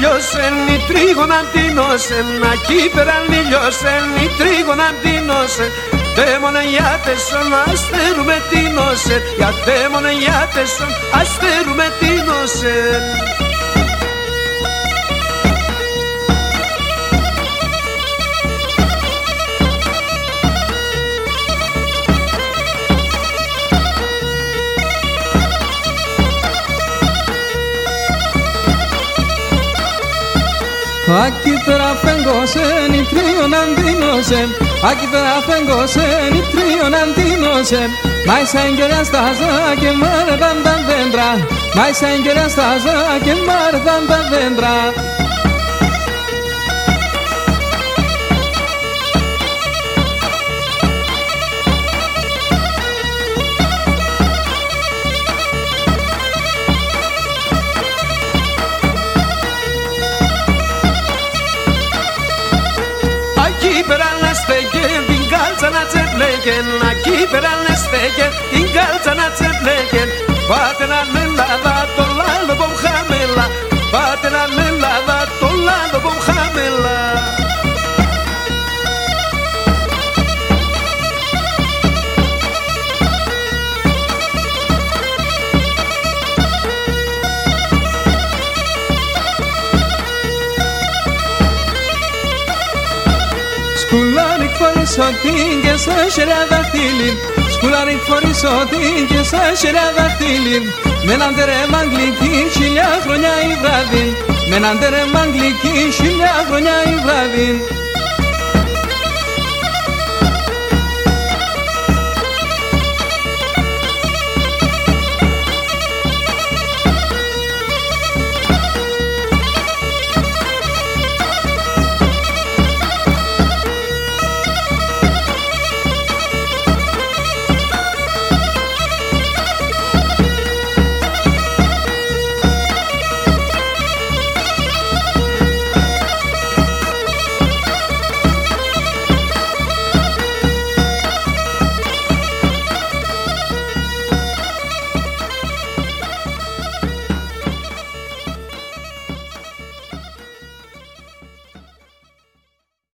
λιώσεν, η τρίγωνα τίνωσεν, να κύπεραν λιώσεν, η τρίγωνα τίνωσεν, Δαίμονα γιάτεσον, αστερούμε τίνωσεν, για δαίμονα γιάτεσον, αστερούμε τίνωσεν. Aquí pera fengosen y trio nandinosen Aquí pera fengosen y trio nandinosen Mai sengere staza che mare tanta vendrà Mai sengere staza che mare tanta vendrà να τσεπλέγεν, εκεί πέρα να στέγεν, την κάλτσα να τσεπλέγεν. Πάτε να Σκουλάρικ φορήσω την και σαν σειρά δαχτύλιν Σκουλάρικ φορήσω την και σαν σειρά δαχτύλιν Με έναν τερέμα αγγλική χιλιά χρονιά η βράδυ. Με έναν τερέμα αγγλική χιλιά χρονιά η βράδυ